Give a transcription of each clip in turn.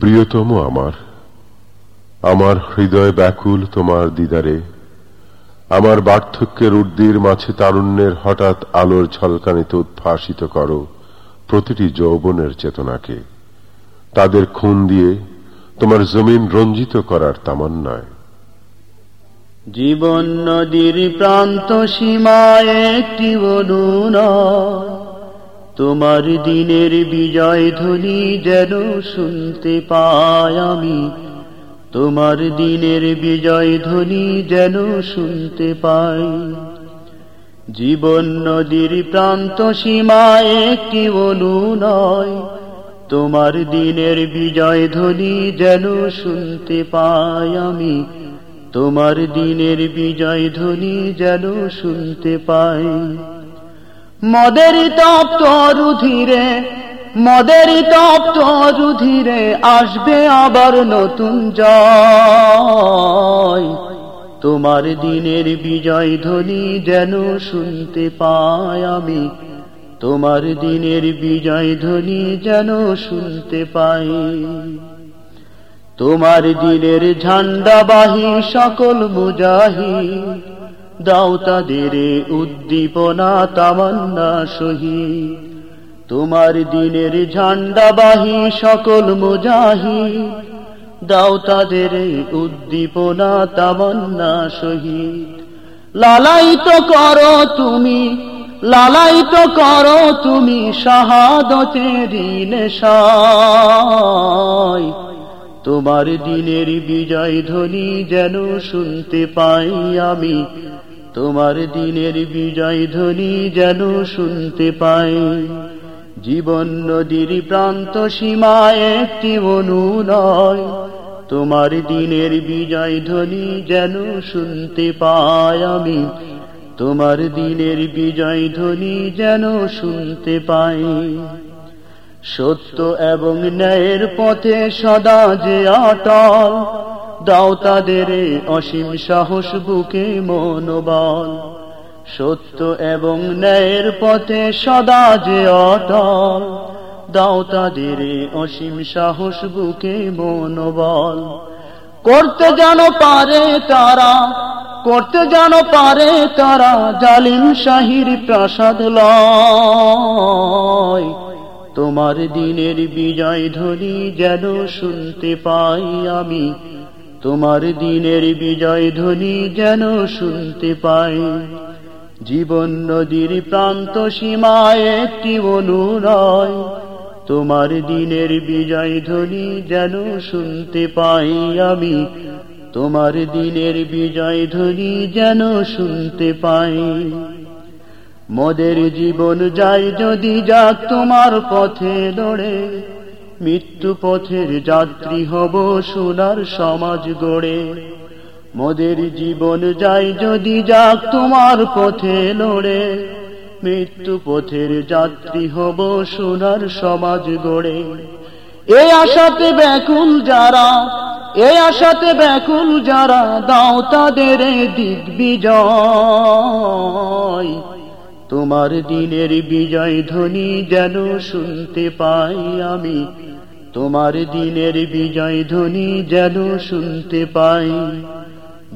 প্রিয়তম আমার আমার হৃদয় ব্যাকুল তোমার দিদারে, আমার বার্ধক্যের উর্দির মাঝে তারুণ্যের হঠাৎ আলোর ঝলকানিতে উদ্ভাসিত করো প্রতিটি যৌবনের চেতনাকে। তাদের খুন দিয়ে তোমার জমিন রঞ্জিত করার তামান্নায়। জীবন নদীর প্রান্ত সীমায় একটি বনুনা তোমার দিনের বিজয় ধ্বনি যেন শুনতে পাই আমি। তোমার দিনের বিজয় ধ্বনি যেন শুনতে পাই। জীবন নদীর প্রান্ত সীমায় একটি নয় তোমার দিনের বিজয় ধ্বনি যেন শুনতে পাই আমি। তোমার দিনের বিজয় ধ্বনি যেন শুনতে পাই। মদের তপ্ত রুধিরে, মদের তপ্ত রুধিরে আসবে আবার নতুন জয়। তোমার দিনের বিজয় ধ্বনি যেন শুনতে পাই আমি। তোমার দিনের বিজয় ধ্বনি যেন শুনতে পাই। তোমার দিনের ঝান্ডাবাহী সকল মুজাহি দাও তাদের উদ্দীপনা তামান্না সহি তোমার দিনের ঝান্ডাবাহী সকল মুজাহি। দাও তাদের উদ্দীপনা তামান্না সহি লালায়িত করো তুমি, লালায়িত করো তুমি শাহাদতের নেশায়। তোমার দিনের বিজয় ধ্বনি যেন শুনতে পাই আমি তোমার দিনের বিজয় ধ্বনি যেন শুনতে পাই জীবন নদীর প্রান্ত সীমায় একটি মনু নয় তোমার দিনের বিজয় ধ্বনি যেন শুনতে পাই আমি। তোমার দিনের বিজয় ধ্বনি যেন শুনতে পাই সত্য এবং ন্যায়ের পথে সদা যে অটল দাও তাদের অসীম সাহস বুকে মনোবল। সত্য এবং ন্যায়ের পথে সদা যে অটল। দাও তাদের অসীম সাহস বুকে মনোবল। করতে যেন পারে তারা, করতে যেন পারে তারা জালিম শাহির প্রাসাদ লয়। তোমার দিনের বিজয় ধ্বনি যেন শুনতে পাই আমি। তোমার দিনের বিজয় ধ্বনি যেন শুনতে পাই। জীবন নদীর প্রান্ত সীমায় একটি অনুরয় তোমার দিনের বিজয় ধ্বনি যেন শুনতে পাই আমি। তোমার দিনের বিজয় ধ্বনি যেন শুনতে পাই। মদের জীবন যায় যদি যাক তোমার পথে লড়ে মৃত্যু পথের যাত্রী হব সোনার সমাজ গড়ে। মোদের জীবন যাই যদি যাক তোমার পথে লড়ে মৃত্যু পথের যাত্রী হব সোনার সমাজ গড়ে। এ আশাতে ব্যাকুল যারা এ আশাতে ব্যাকুল যারা, দাও তাদের দিক বিজয় তোমার দিনের বিজয় ধ্বনি যেন শুনতে পাই আমি। তোমার দিনের বিজয় ধ্বনি যেন শুনতে পাই।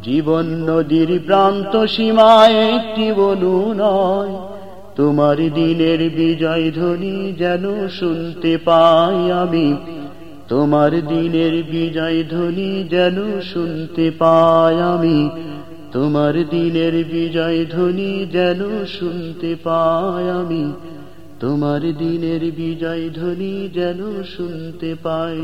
জীবন নদীর প্রান্ত সীমায় একটি বনু নয়। তোমার দিনের বিজয় ধ্বনি যেন শুনতে পাই আমি। তোমার দিনের বিজয় ধ্বনি যেন শুনতে পাই আমি। তোমার দিনের বিজয় ধ্বনি যেন শুনতে পাই আমি। তোমার দিনের বিজয় ধ্বনি যেন শুনতে পাই।